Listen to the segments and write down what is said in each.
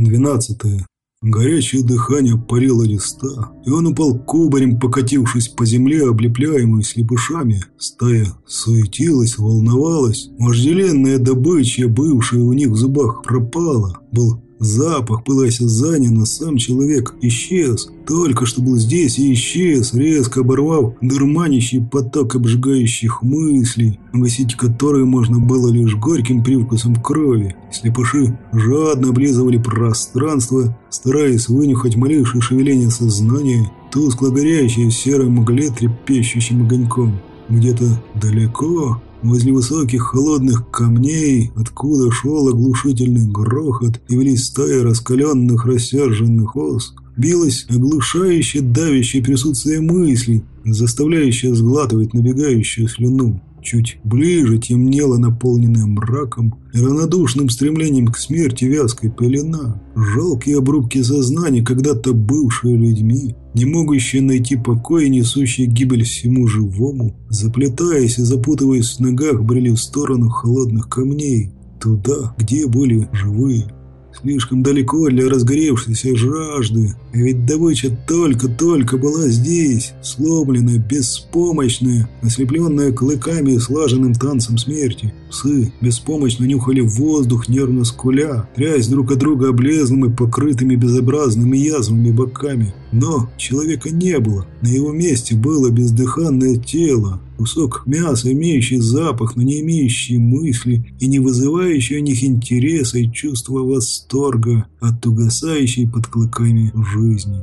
Двенадцатое. Горячее дыхание парило листа, и он упал кубарем, покатившись по земле, облепляемый слепышами. Стая суетилась, волновалась. Вожделенная добыча, бывшая у них в зубах, пропала. Был Запах был осязанен, но сам человек исчез. Только что был здесь и исчез, резко оборвав дурманящий поток обжигающих мыслей, гасить которые можно было лишь горьким привкусом крови. Слепыши жадно облизывали пространство, стараясь вынюхать малейшее шевеление сознания, тускло горящее в серой мгле трепещущим огоньком. Где-то далеко Возле высоких холодных камней, откуда шел оглушительный грохот и велись стаи раскаленных рассерженных ос, билось оглушающее давящее присутствие мыслей, заставляющее сглатывать набегающую слюну. Чуть ближе темнело наполненное мраком и равнодушным стремлением к смерти вязкой пелена. Жалкие обрубки сознания, когда-то бывшие людьми, не могущие найти покой и несущие гибель всему живому, заплетаясь и запутываясь в ногах, брели в сторону холодных камней, туда, где были живые. Слишком далеко для разгоревшейся жажды. Ведь добыча только-только была здесь, сломленная, беспомощная, ослепленная клыками и слаженным танцем смерти. Псы беспомощно нюхали воздух, нервно скуля, трясь друг от друга облезлым и покрытыми безобразными язвами боками. Но человека не было. На его месте было бездыханное тело, кусок мяса, имеющий запах, но не имеющий мысли и не вызывающий у них интереса и чувства восторга от угасающей под клыками жизни.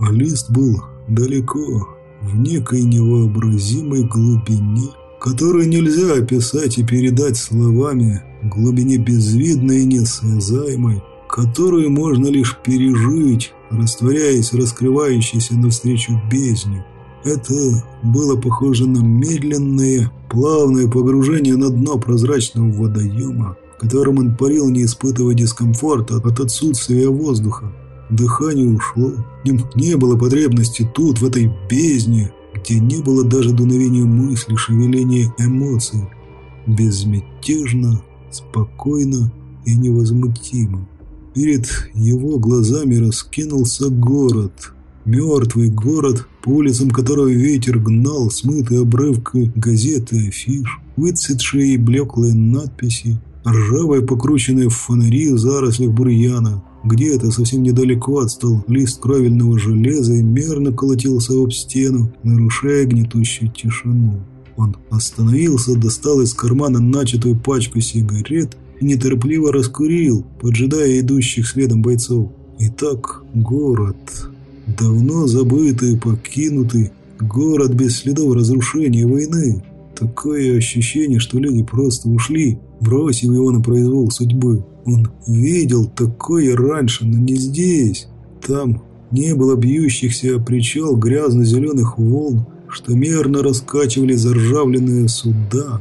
А лист был далеко, в некой невообразимой глубине, которую нельзя описать и передать словами, глубине безвидной и несвязаемой, которую можно лишь пережить, растворяясь раскрывающейся навстречу бездне. Это было похоже на медленное, плавное погружение на дно прозрачного водоема, в котором он парил, не испытывая дискомфорта от отсутствия воздуха. Дыхание ушло, нем не было потребности тут, в этой бездне, где не было даже дуновения мысли, шевеления эмоций. Безмятежно, спокойно и невозмутимо. Перед его глазами раскинулся город – Мертвый город, по улицам которого ветер гнал смытые обрывки газеты афиш, выцветшие и блеклые надписи, ржавые покрученные фонари в зарослях бурьяна. Где-то совсем недалеко отстал лист кровельного железа и мерно колотился об стену, нарушая гнетущую тишину. Он остановился, достал из кармана начатую пачку сигарет неторопливо раскурил, поджидая идущих следом бойцов. Итак, город... Давно забытый, покинутый, город без следов разрушения войны. Такое ощущение, что люди просто ушли, бросив его на произвол судьбы. Он видел такое раньше, но не здесь. Там не было бьющихся о причал грязно-зеленых волн, что мерно раскачивали заржавленные суда.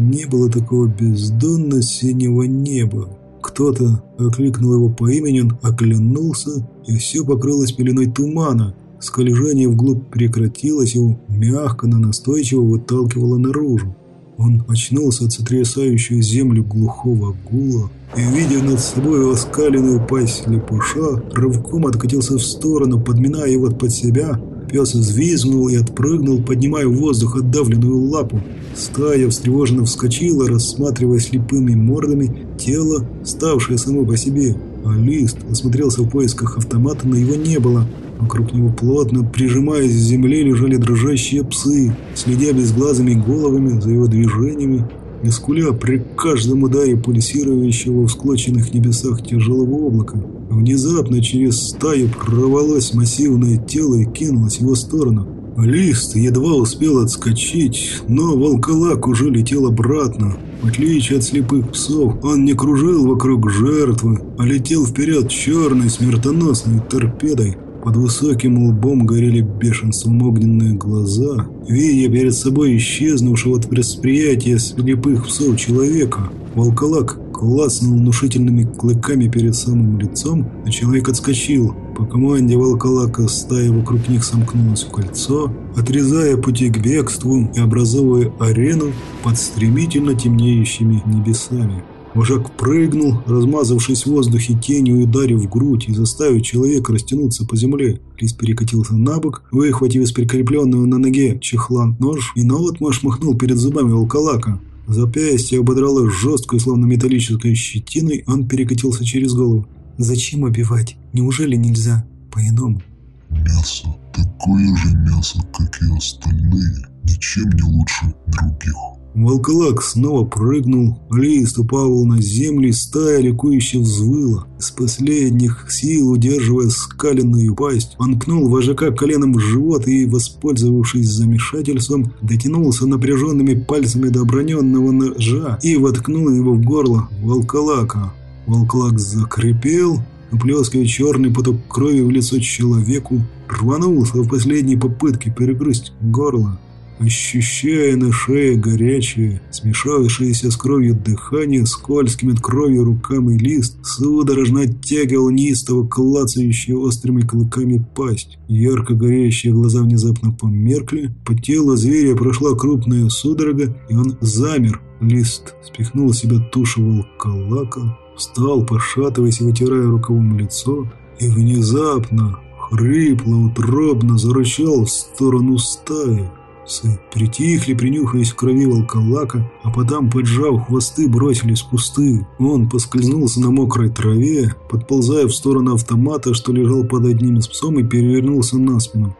Не было такого бездонно-синего неба. Кто-то окликнул его по имени, он оглянулся, и все покрылось пеленой тумана. Скольжение вглубь прекратилось, его мягко, но настойчиво выталкивало наружу. Он очнулся от сотрясающей землю глухого гула и, видя над собой оскаленную пасть лепуша, рывком откатился в сторону, подминая его под себя, Пес взвизгнул и отпрыгнул, поднимая в воздух отдавленную лапу. Стая встревоженно вскочила, рассматривая слепыми мордами тело, ставшее само по себе. А Лист осмотрелся в поисках автомата, но его не было. Вокруг него плотно, прижимаясь к земле, лежали дрожащие псы, следя безглазыми головами за его движениями и при каждом ударе пульсирующего в склоченных небесах тяжелого облака. Внезапно через стаю прорвалось массивное тело и кинулось в его сторону. Лист едва успел отскочить, но волколак уже летел обратно. В отличие от слепых псов, он не кружил вокруг жертвы, а летел вперед черной смертоносной торпедой. Под высоким лбом горели бешенством огненные глаза, видя перед собой исчезнувшего от восприятия слепых псов человека. Волколак клацнул внушительными клыками перед самым лицом, а человек отскочил. По команде волколака стая вокруг них сомкнулась в кольцо, отрезая пути к бегству и образовывая арену под стремительно темнеющими небесами. Вожак прыгнул, размазавшись в воздухе тенью и ударив в грудь и заставив человека растянуться по земле. Лис перекатился на бок, выхватив из прикрепленного на ноге чехла нож и наотмашь махнул перед зубами волколака. Запястье ободрало жесткой, словно металлической щетиной, он перекатился через голову. «Зачем убивать? Неужели нельзя? По-иному?» «Мясо. Такое же мясо, как и остальные. Ничем не лучше других». Волколак снова прыгнул, лист упал на землю, стая ликующе взвыла. С последних сил, удерживая скаленную пасть, он пнул вожака коленом в живот и, воспользовавшись замешательством, дотянулся напряженными пальцами до оброненного ножа и воткнул его в горло волколака. Волколак закрепел, уплескивая черный поток крови в лицо человеку, рванулся в последней попытке перегрызть горло ощущая на шее горячее, смешавшееся с кровью дыхание, скользкими от крови руками лист, судорожно оттягивал неистово клацающие острыми клыками пасть. Ярко горящие глаза внезапно померкли, по телу зверя прошла крупная судорога, и он замер. Лист спихнул себя тушу волколака, встал, пошатываясь и вытирая рукавом лицо, и внезапно, хрипло, утробно зарычал в сторону стаи. Псы притихли, принюхаясь к крови волколака, а потом, поджав хвосты, бросились в кусты. Он поскользнулся на мокрой траве, подползая в сторону автомата, что лежал под одним из псом, и перевернулся на спину.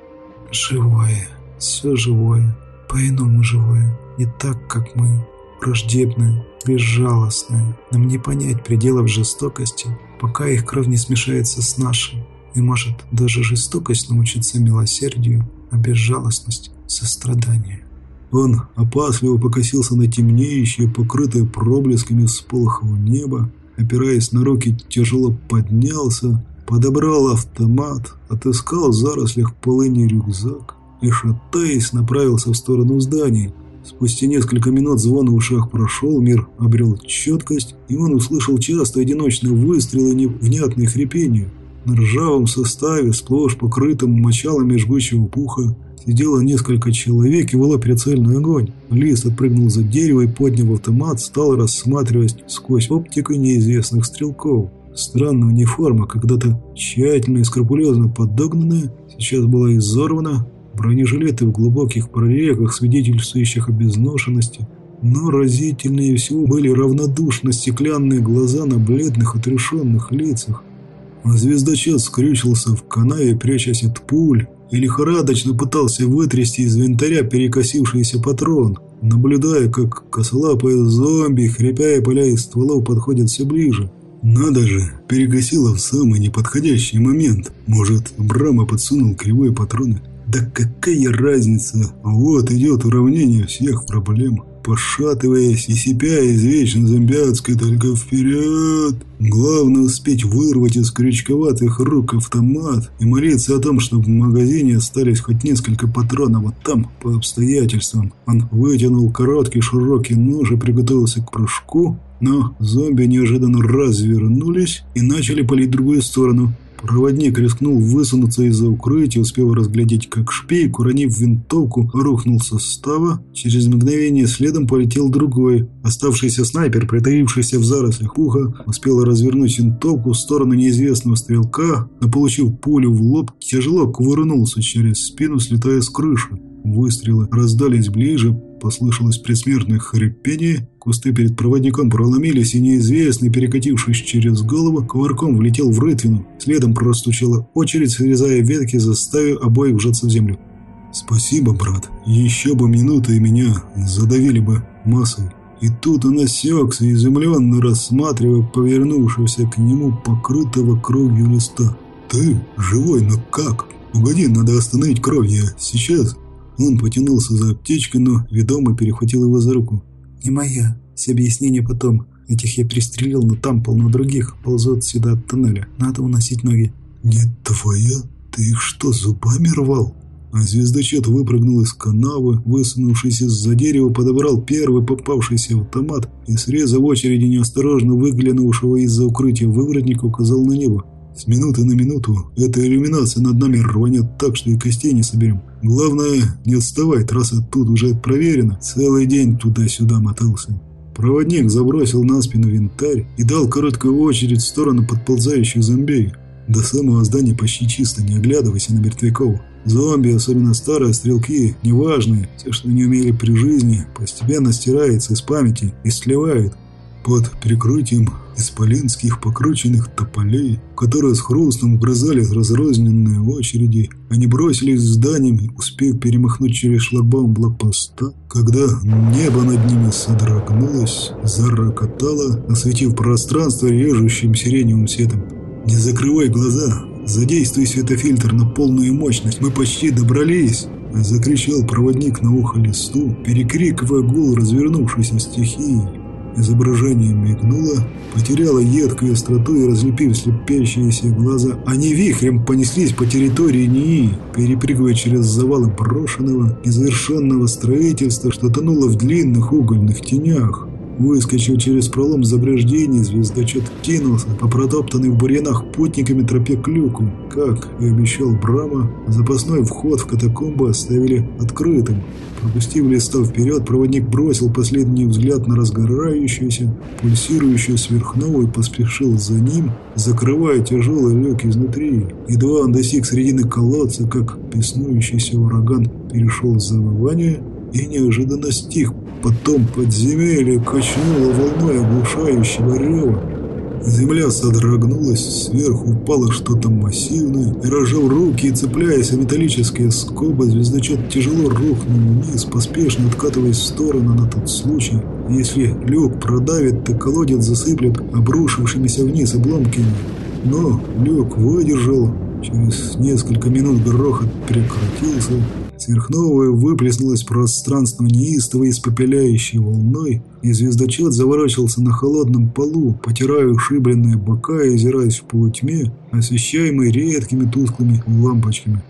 «Живое, все живое, по-иному живое, не так, как мы, враждебное, безжалостное. Нам не понять пределов жестокости, пока их кровь не смешается с нашей. И может даже жестокость научиться милосердию, а безжалостность сострадание. Он опасливо покосился на темнеющее, покрытое проблесками всполохов небо, опираясь на руки, тяжело поднялся, подобрал автомат, отыскал в зарослях полыни рюкзак и, шатаясь, направился в сторону зданий. Спустя несколько минут звон в ушах прошел, мир обрел четкость, и он услышал часто одиночные выстрелы и невнятные хрипения. На ржавом составе, сплошь покрытом мочалами жгучего пуха, Сидело несколько человек и вело прицельный огонь. Лист отпрыгнул за дерево и, подняв автомат, стал рассматривать сквозь оптику неизвестных стрелков. Странная униформа, когда-то тщательно и скрупулезно подогнанная, сейчас была изорвана, бронежилеты в глубоких прорехах, свидетельствующих о безношенности. Но разительнее всего были равнодушно стеклянные глаза на бледных, отрешенных лицах. Звездочет скрючился в канаве, прячась от пуль, и лихорадочно пытался вытрясти из винтаря перекосившийся патрон, наблюдая, как косолапые зомби, хрипя и пыля из стволов, подходят все ближе. Надо же, перекосило в самый неподходящий момент. Может, Брама подсунул кривые патроны? Да какая разница? Вот идет уравнение всех проблем пошатываясь и сипя из вечно зомбиатской только вперед. Главное успеть вырвать из крючковатых рук автомат и молиться о том, чтобы в магазине остались хоть несколько патронов, вот там, по обстоятельствам. Он вытянул короткий широкий нож и приготовился к прыжку, но зомби неожиданно развернулись и начали палить в другую сторону. Проводник рискнул высунуться из-за укрытия, успев разглядеть, как шпейк, уронив винтовку, рухнул со става. Через мгновение следом полетел другой. Оставшийся снайпер, притаившийся в зарослях пуха, успел развернуть винтовку в сторону неизвестного стрелка, но, получив пулю в лоб, тяжело кувырнулся через спину, слетая с крыши. Выстрелы раздались ближе, послышалось предсмертное хрипение, кусты перед проводником проломились, и неизвестный, перекатившись через голову, ковырком влетел в рытвину. Следом простучала очередь, срезая ветки, заставив обоих вжаться в землю. «Спасибо, брат. Еще бы минуты и меня задавили бы массой». И тут он осекся, изумленно рассматривая повернувшегося к нему покрытого кровью листа. «Ты живой, но как? Погоди, надо остановить кровь, я сейчас...» Он потянулся за аптечкой, но ведомо перехватил его за руку. «Не моя. Все объяснения потом. Этих я пристрелил, но там полно других. Ползут сюда от тоннеля. Надо уносить ноги». «Не твоя? Ты их что, зубами рвал?» А звездочет выпрыгнул из канавы, высунувшись из-за дерева, подобрал первый попавшийся автомат и, срезав очереди неосторожно выглянувшего из-за укрытия выворотника, указал на небо. С минуты на минуту эта иллюминация над нами рванет так, что и костей не соберем. Главное, не отставай, трасса тут уже проверена. Целый день туда-сюда мотался. Проводник забросил на спину винтарь и дал короткую очередь в сторону подползающих зомби. До самого здания почти чисто, не оглядывайся на мертвяков. Зомби, особенно старые стрелки, неважные, те, что не умели при жизни, постепенно стираются из памяти и сливают. Под прикрытием исполинских покрученных тополей, которые с хрустом вгрызались разрозненные очереди, они бросились в зданием, успев перемахнуть через шлагбаум блокпоста, когда небо над ними содрогнулось, зарокотало, осветив пространство режущим сиреневым светом. «Не закрывай глаза! Задействуй светофильтр на полную мощность! Мы почти добрались!» Закричал проводник на ухо листу, перекрикивая гул развернувшейся стихии. Изображение мигнуло, потеряло едкую остроту и, разлепив слепящиеся глаза, они вихрем понеслись по территории НИИ, перепрыгивая через завалы брошенного, незавершенного строительства, что тонуло в длинных угольных тенях. Выскочив через пролом заграждений, звездочет кинулся по протоптанной в бурьянах путниками тропе к люку. Как и обещал Брама, запасной вход в катакомбы оставили открытым. Пропустив листа вперед, проводник бросил последний взгляд на разгорающуюся, пульсирующую сверхновую и поспешил за ним, закрывая тяжелый люк изнутри. Едва он достиг середины колодца, как беснующийся ураган перешел в завывание и неожиданно стих, Потом подземелье качнуло волной оглушающего рева. Земля содрогнулась, сверху упало что-то массивное, и, руки и цепляясь о металлические скобы, звездочет тяжело рухнул вниз, поспешно откатываясь в сторону на тот случай, если люк продавит, то колодец засыплет обрушившимися вниз обломками. Но люк выдержал, через несколько минут грохот прекратился, Сверхновая выплеснулась в пространство неистовой испопеляющей волной, и звездочет заворачивался на холодном полу, потирая ушибленные бока и озираясь в полутьме, освещаемый редкими тусклыми лампочками.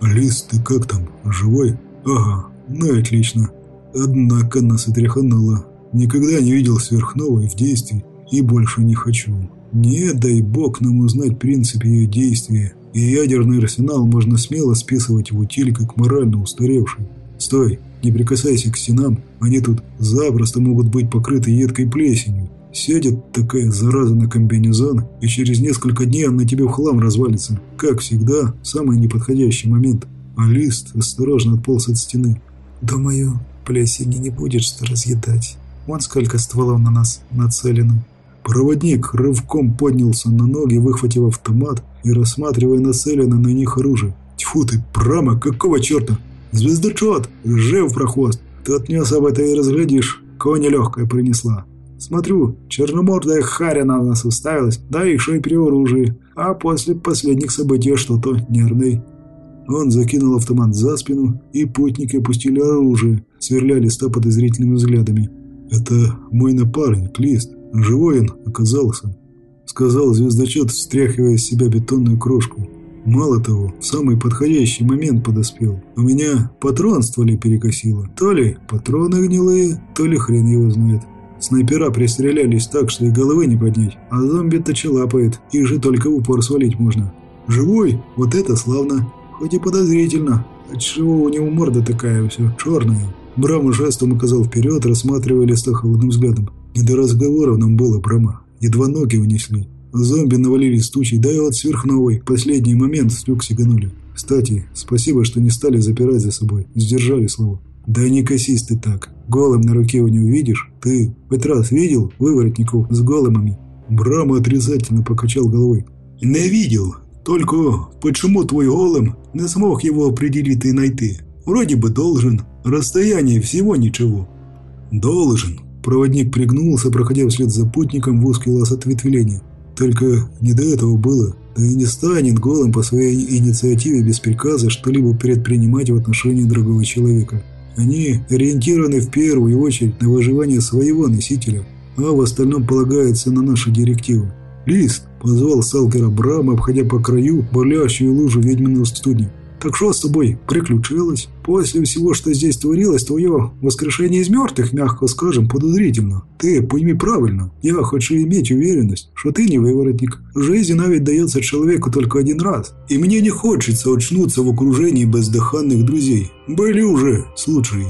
«Алис, ты как там? Живой?» «Ага, ну отлично. Однако нас отряхануло. Никогда не видел сверхновой в действии и больше не хочу. Не дай бог нам узнать принцип ее действия и ядерный арсенал можно смело списывать в утиль как морально устаревший. Стой, не прикасайся к стенам, они тут запросто могут быть покрыты едкой плесенью. Сядет такая зараза на комбинезон, и через несколько дней он на тебе в хлам развалится. Как всегда, самый неподходящий момент. А лист осторожно отполз от стены. «Думаю, плесени не будет что разъедать. Вон сколько стволов на нас нацелено». Проводник рывком поднялся на ноги, выхватив автомат и рассматривая нацеленно на них оружие. «Тьфу ты, прама, какого черта? Звездочет! Жив прохвост! Ты от не особо это и разглядишь, кого нелегкая принесла. Смотрю, черномордая харя на нас уставилась, да еще и при оружии, а после последних событий что-то нервный». Он закинул автомат за спину, и путники опустили оружие, сверляли листа подозрительными взглядами. «Это мой напарник, Лист. Живой он оказался», — сказал звездочет, встряхивая из себя бетонную крошку. «Мало того, в самый подходящий момент подоспел. У меня патрон стволе перекосило. То ли патроны гнилые, то ли хрен его знает. Снайпера пристрелялись так, что и головы не поднять, а зомби-то лапает, их же только в упор свалить можно. Живой? Вот это славно. Хоть и подозрительно. Отчего у него морда такая все черная?» Брама жестом указал вперед, рассматривая листа холодным взглядом. Не до разговоров нам было, Брама. Едва ноги унесли. Зомби навалились тучей, да и вот сверхновой. Последний момент с люк сиганули. Кстати, спасибо, что не стали запирать за собой. Сдержали слово. Да не косись ты так. Голым на руке у него видишь? Ты хоть раз видел выворотников с голымами? Брама отрицательно покачал головой. Не видел. Только почему твой голым не смог его определить и найти? Вроде бы должен. Расстояние всего ничего. Должен. Проводник пригнулся, проходя вслед за путником в узкий лаз ответвления. Только не до этого было. Да и не станет голым по своей инициативе без приказа что-либо предпринимать в отношении другого человека. Они ориентированы в первую очередь на выживание своего носителя, а в остальном полагаются на наши директивы. «Лист!» – позвал сталкера Брама, обходя по краю бурлящую лужу ведьминого студня. Так что с тобой приключилось? После всего, что здесь творилось, твое воскрешение из мертвых, мягко скажем, подозрительно. Ты пойми правильно. Я хочу иметь уверенность, что ты не выворотник. Жизнь навіть дается человеку только один раз. И мне не хочется очнуться в окружении бездыханных друзей. Были уже случаи.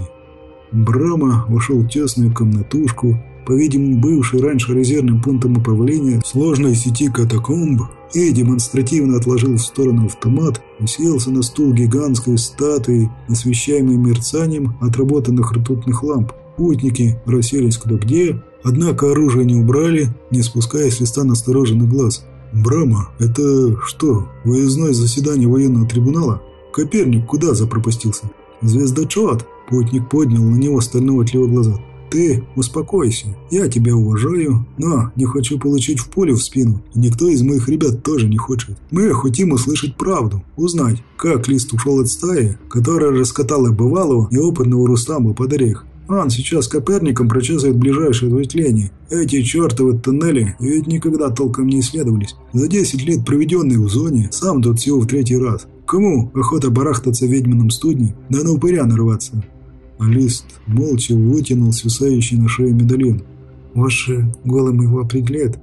Брама вошел в тесную комнатушку, по-видимому бывший раньше резервным пунктом управления сложной сети катакомб, и демонстративно отложил в сторону автомат, уселся на стул гигантской статуи, освещаемой мерцанием отработанных ртутных ламп. Путники расселись кто где, однако оружие не убрали, не спуская с листа настороженный глаз. «Брама, это что, выездное заседание военного трибунала? Коперник куда запропастился?» «Звездочет!» Путник поднял на него стального тлево глаза. «Ты успокойся, я тебя уважаю, но не хочу получить в поле в спину, никто из моих ребят тоже не хочет. Мы хотим услышать правду, узнать, как Лист ушел от стаи, которая раскатала бывалого неопытного Рустама под орех. Он сейчас Коперником прочесывает ближайшее ответвление. Эти чертовы тоннели ведь никогда толком не исследовались. За 10 лет, проведенных в зоне, сам тут всего в третий раз. Кому охота барахтаться в ведьмином студне, да на упыря нарваться? Лист молча вытянул свисающий на шее медальон. «Ваши голым его определяет?»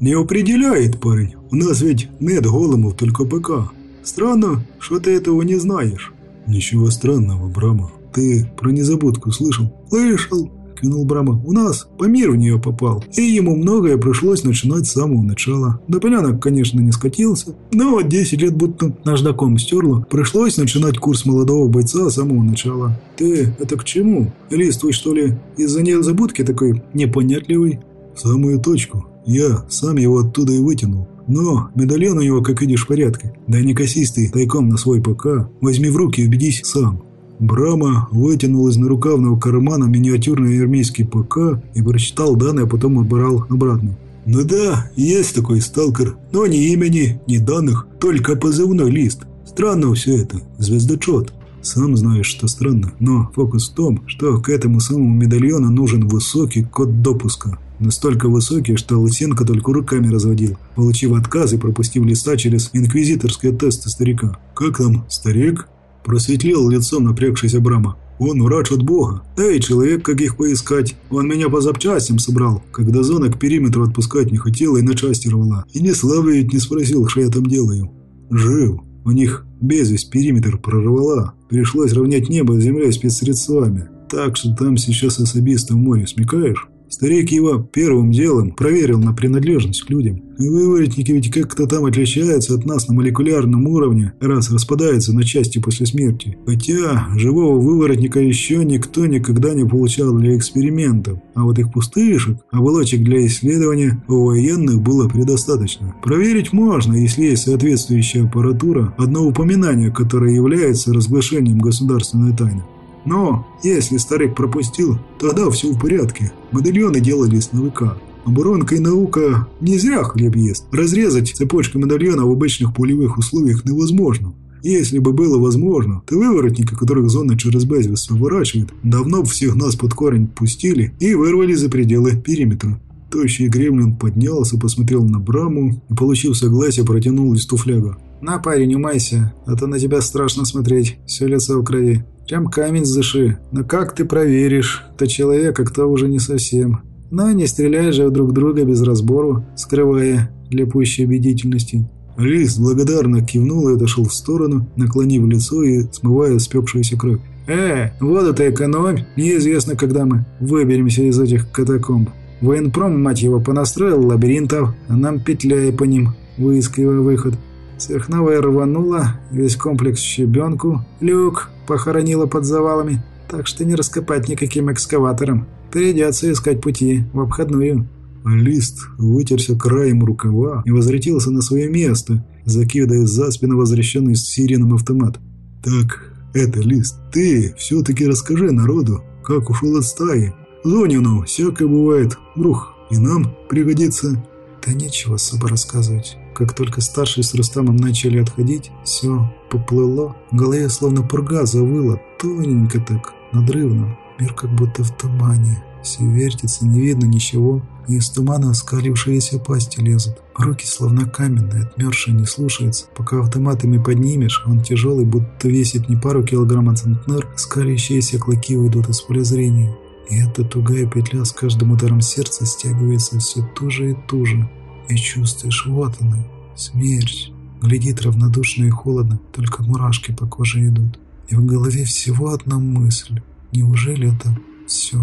«Не определяет, парень. У нас ведь нет големов, только ПК. Странно, что ты этого не знаешь». «Ничего странного, Брама. Ты про незабудку слышал?» «Слышал кивнул Брама. «У нас по миру в нее попал, и ему многое пришлось начинать с самого начала. До конечно, не скатился, но вот 10 лет будто наждаком стерло, пришлось начинать курс молодого бойца с самого начала. Ты это к чему? Лист, твой что ли из-за незабудки такой непонятливый?» «В самую точку. Я сам его оттуда и вытянул. Но медальон у него, как видишь, в порядке. Да не косись ты тайком на свой ПК. Возьми в руки и убедись сам. Брама вытянул из нарукавного кармана миниатюрный армейский ПК и прочитал данные, а потом убрал обратно. «Ну да, есть такой сталкер, но ни имени, ни данных, только позывной лист. Странно все это, звездочет». Сам знаешь, что странно, но фокус в том, что к этому самому медальону нужен высокий код допуска. Настолько высокий, что Лысенко только руками разводил, получив отказ и пропустив листа через инквизиторские тесты старика. «Как там, старик?» Просветлел лицом напрягшийся Брама. Он врач от Бога. Да и человек, как их поискать. Он меня по запчастям собрал, когда зона к периметру отпускать не хотела и на части рвала. И не славы не спросил, что я там делаю. Жив. У них без весь периметр прорвала. Пришлось равнять небо с землей спецсредствами. Так что там сейчас особисто в море, смекаешь? Старик его первым делом проверил на принадлежность к людям. Выворотники ведь как-то там отличаются от нас на молекулярном уровне, раз распадаются на части после смерти. Хотя живого выворотника еще никто никогда не получал для экспериментов. А вот их пустышек, оболочек для исследования, у военных было предостаточно. Проверить можно, если есть соответствующая аппаратура, одно упоминание, которое является разглашением государственной тайны. Но если старик пропустил, тогда все в порядке. Медальоны делались на ВК. Оборонка и наука не зря хлеб ест. Разрезать цепочку медальона в обычных полевых условиях невозможно. Если бы было возможно, то выворотники, которых зона через Безвис выворачивает, давно бы всех нас под корень пустили и вырвали за пределы периметра. Тощий гремлин поднялся, посмотрел на Браму и, получив согласие, протянул листу фляга. «На, парень, умайся, а то на тебя страшно смотреть, все лицо в крови. Прям камень сдыши. Но как ты проверишь? То человек, а кто уже не совсем. Но не стреляй же друг друга без разбору, скрывая для пущей убедительности. Лис благодарно кивнул и отошел в сторону, наклонив лицо и смывая спекшуюся кровь. «Э, воду-то экономь, неизвестно, когда мы выберемся из этих катакомб. Военпром, мать его, понастроил лабиринтов, а нам петляя по ним, выискивая выход. Сверхновая рванула, весь комплекс щебенку, люк похоронила под завалами, так что не раскопать никаким экскаватором. Придется искать пути в обходную. Лист вытерся краем рукава и возвратился на свое место, закидывая за спину возвращенный с сиреном автомат. «Так, это, Лист, ты все-таки расскажи народу, как ушел от стаи. Зонину всякое бывает, вдруг и нам пригодится». «Да нечего особо рассказывать. Как только старший с Рустамом начали отходить, все поплыло. В голове словно пурга завыла, тоненько так, надрывно. Мир как будто в тумане. Все вертится, не видно ничего, и из тумана оскалившиеся пасти лезут. Руки словно каменные, отмершие, не слушаются. Пока автоматами поднимешь, он тяжелый, будто весит не пару килограмм, а центнер, скалящиеся клыки уйдут из поля зрения. И эта тугая петля с каждым ударом сердца стягивается все туже и туже. И чувствуешь, вот она, смерть. Глядит равнодушно и холодно, только мурашки по коже идут. И в голове всего одна мысль. Неужели это все?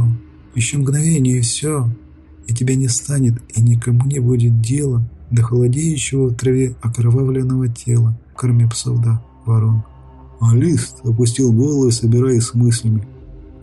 Еще мгновение и все. и тебя не станет, и никому не будет дела до холодеющего в траве окровавленного тела, кроме псов да ворон. А лист опустил голову, собираясь с мыслями.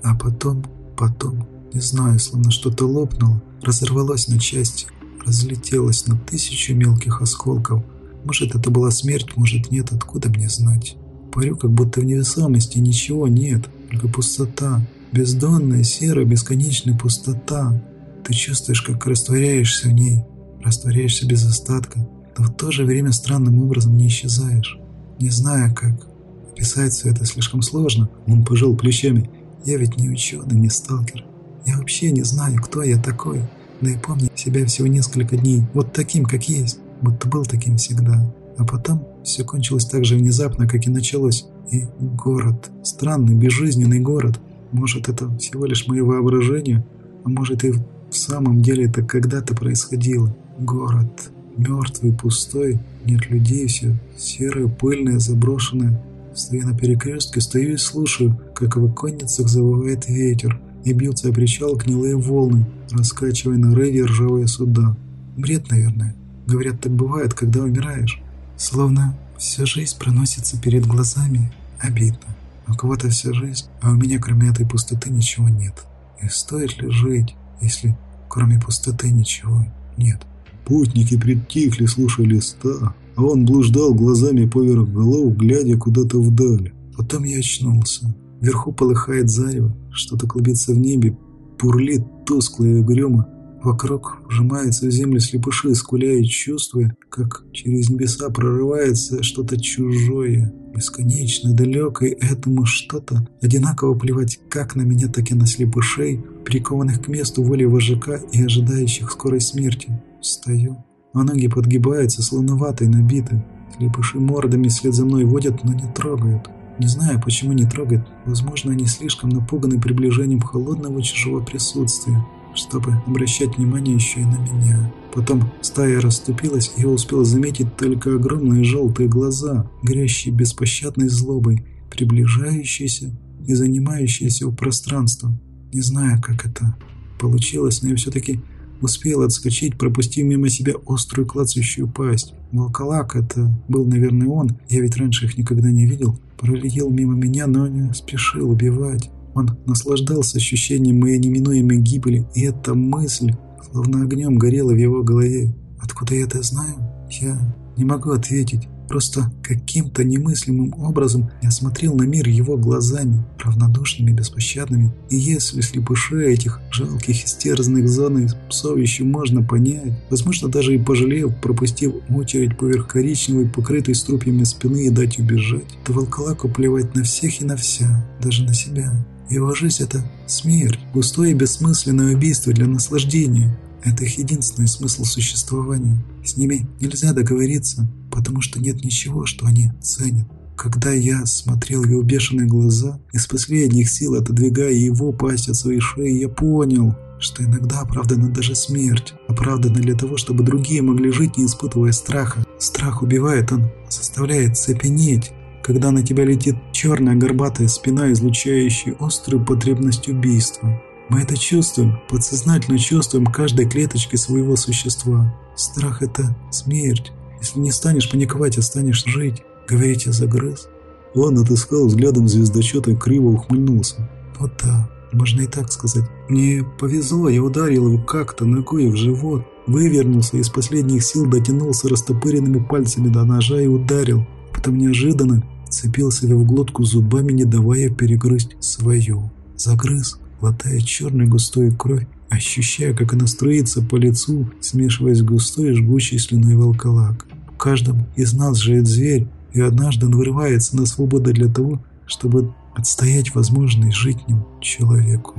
А потом, потом, не знаю, словно что-то лопнуло, разорвалось на части, разлетелось на тысячу мелких осколков. Может, это была смерть, может, нет, откуда мне знать. Парю, как будто в невесомости ничего нет, только пустота, бездонная, серая, бесконечная пустота. Ты чувствуешь, как растворяешься в ней, растворяешься без остатка, но в то же время странным образом не исчезаешь. Не знаю как. Описать все это слишком сложно. Он пожал плечами. Я ведь не ученый, не сталкер. Я вообще не знаю, кто я такой. Да и помню себя всего несколько дней, вот таким, как есть, будто был таким всегда. А потом все кончилось так же внезапно, как и началось. И город, странный, безжизненный город. Может, это всего лишь мое воображение, а может и в самом деле это когда-то происходило. Город, мертвый, пустой, нет людей, все серое, пыльное, заброшенное. Стою на перекрестке, стою и слушаю, как в оконницах завывает ветер и бьются о причал гнилые волны, раскачивая на рейде ржавые суда. Бред, наверное. Говорят, так бывает, когда умираешь. Словно вся жизнь проносится перед глазами. Обидно. У кого-то вся жизнь, а у меня кроме этой пустоты ничего нет. И стоит ли жить, если кроме пустоты ничего нет? Путники притихли, слушая листа, а он блуждал глазами поверх голов, глядя куда-то вдаль. Потом я очнулся. Вверху полыхает зарево, что-то клубится в небе, бурлит тускло и угрюмо. Вокруг вжимается в землю слепыши, скуля и чувствуя, как через небеса прорывается что-то чужое, бесконечно далекое, этому что-то одинаково плевать как на меня, так и на слепышей, прикованных к месту воли вожака и ожидающих скорой смерти. Встаю, а ноги подгибаются, словно ватой набиты. Слепыши мордами вслед за мной водят, но не трогают. Не знаю, почему не трогают. Возможно, они слишком напуганы приближением холодного чужого присутствия, чтобы обращать внимание еще и на меня. Потом стая расступилась, и я успел заметить только огромные желтые глаза, горящие беспощадной злобой, приближающиеся и занимающиеся у пространства. Не знаю, как это получилось, но я все-таки Успел отскочить, пропустив мимо себя острую клацающую пасть. Волколак это был, наверное, он. Я ведь раньше их никогда не видел. Пролетел мимо меня, но не спешил убивать. Он наслаждался ощущением моей неминуемой гибели, и эта мысль словно огнем горела в его голове. Откуда я это знаю? Я не могу ответить. Просто каким-то немыслимым образом я смотрел на мир его глазами, равнодушными, беспощадными. И если слепыши этих жалких истерзанных зон псов еще можно понять, возможно, даже и пожалев, пропустив очередь поверх коричневой, покрытой струпьями спины и дать убежать, то волколаку плевать на всех и на вся, даже на себя. Его жизнь – это смерть, густое бессмысленное убийство для наслаждения. Это их единственный смысл существования. С ними нельзя договориться, потому что нет ничего, что они ценят. Когда я смотрел его бешеные глаза, из последних сил отодвигая его пасть от своей шеи, я понял, что иногда оправдана даже смерть. Оправдана для того, чтобы другие могли жить, не испытывая страха. Страх убивает, он заставляет цепенеть. Когда на тебя летит черная горбатая спина, излучающая острую потребность убийства. Мы это чувствуем, подсознательно чувствуем каждой клеточкой своего существа. Страх – это смерть. Если не станешь паниковать, а станешь жить. Говорите, загрыз. Он отыскал взглядом звездочета и криво ухмыльнулся. Вот да, можно и так сказать. Мне повезло, я ударил его как-то ногой в живот. Вывернулся и из последних сил дотянулся растопыренными пальцами до ножа и ударил. Потом неожиданно цепился себе в глотку зубами, не давая перегрызть свою. Загрыз глотая черную густую кровь, ощущая, как она струится по лицу, смешиваясь с густой жгучей слюной волколак. В каждом из нас живет зверь, и однажды он вырывается на свободу для того, чтобы отстоять возможность жить ним человеку.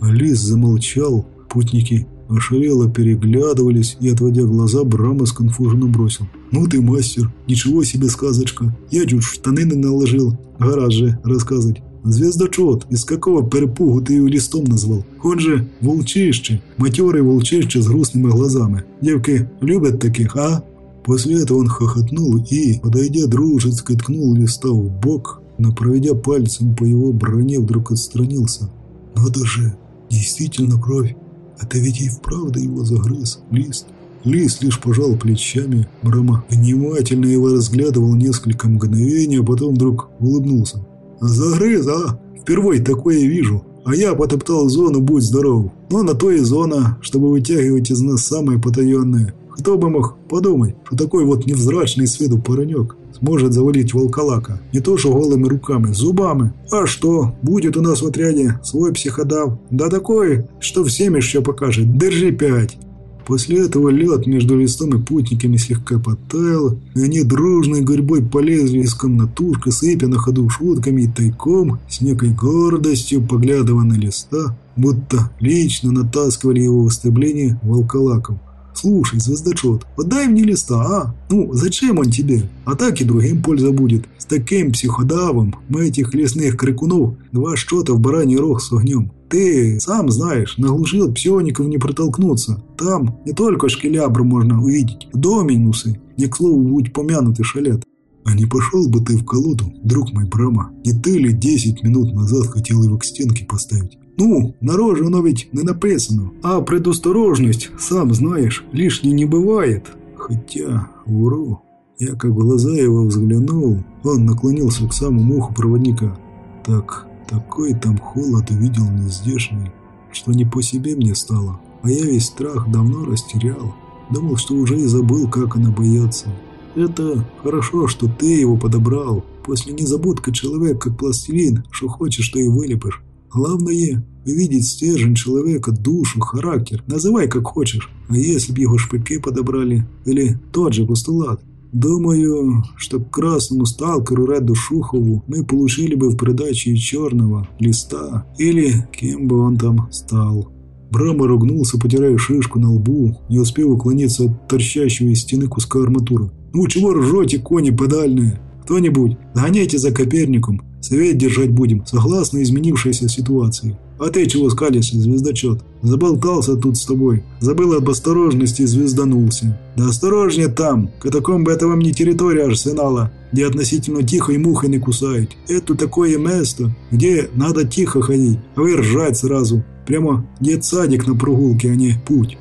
Алис замолчал, путники ошалело переглядывались и, отводя глаза, Брама сконфуженно бросил. «Ну ты мастер, ничего себе сказочка, я чуть штаны не наложил, гараж же рассказывать». Звездочет, из какого перепугу ты его листом назвал? Он же волчище, матерый волчище с грустными глазами. Девки любят таких, а? После этого он хохотнул и, подойдя дружески, ткнул листа в бок, но проведя пальцем по его броне, вдруг отстранился. Надо же, действительно кровь. Это ведь и вправду его загрыз лист. Лис лишь пожал плечами. Брама внимательно его разглядывал несколько мгновений, а потом вдруг улыбнулся. «Загрыз, а? Впервые такое вижу. А я потоптал зону, будь здоров. Но на то и зона, чтобы вытягивать из нас самое потаенное. Кто бы мог подумать, что такой вот невзрачный с виду паренек сможет завалить волколака. Не то что голыми руками, зубами. А что, будет у нас в отряде свой психодав. Да такой, что всем еще покажет. Держи пять. После этого лед между листом и путниками слегка подтаял, и они дружной гурьбой полезли из комнатушка, сыпя на ходу шутками и тайком, с некой гордостью поглядывая на листа, будто лично натаскивали его в выступление волколаков. «Слушай, звездочет, подай мне листа, а? Ну, зачем он тебе? А так и другим польза будет. С таким психодавом мы этих лесных крикунов два счета в бараний рог согнем. Ты сам знаешь, на глуши от псиоников не протолкнуться. Там не только шкелябру можно увидеть, доминусы, не к слову будь помянуты шалят. А не пошел бы ты в колоду, друг мой Брама? Не ты ли десять минут назад хотел его к стенке поставить? Ну, на оно ведь не написано. А предосторожность, сам знаешь, лишней не бывает. Хотя, вру. Я как глаза его взглянул, он наклонился к самому уху проводника. Так, такой там холод увидел нездешний, что не по себе мне стало. А я весь страх давно растерял. Думал, что уже и забыл, как она бояться. Это хорошо, что ты его подобрал. После незабудка человек как пластилин, что хочешь, что и вылепишь. Главное – увидеть стержень человека, душу, характер. Называй как хочешь. А если б его шпаки подобрали? Или тот же постулат? Думаю, что к красному сталкеру Реду Шухову мы получили бы в придаче черного листа, или кем бы он там стал. Брама ругнулся, потирая шишку на лбу, не успев уклониться от торчащего из стены куска арматуры. «Ну чего ржете, кони подальные? Кто-нибудь, гоняйте за Коперником, совет держать будем, согласно изменившейся ситуации. А ты чего скалишься, звездочет? Заболтался тут с тобой, забыл об осторожности и звезданулся. Да осторожнее там, катакомбы это вам не территория арсенала, где относительно тихо и мухи не кусают. Это такое место, где надо тихо ходить, а вы ржать сразу. Прямо детсадик на прогулке, а не путь.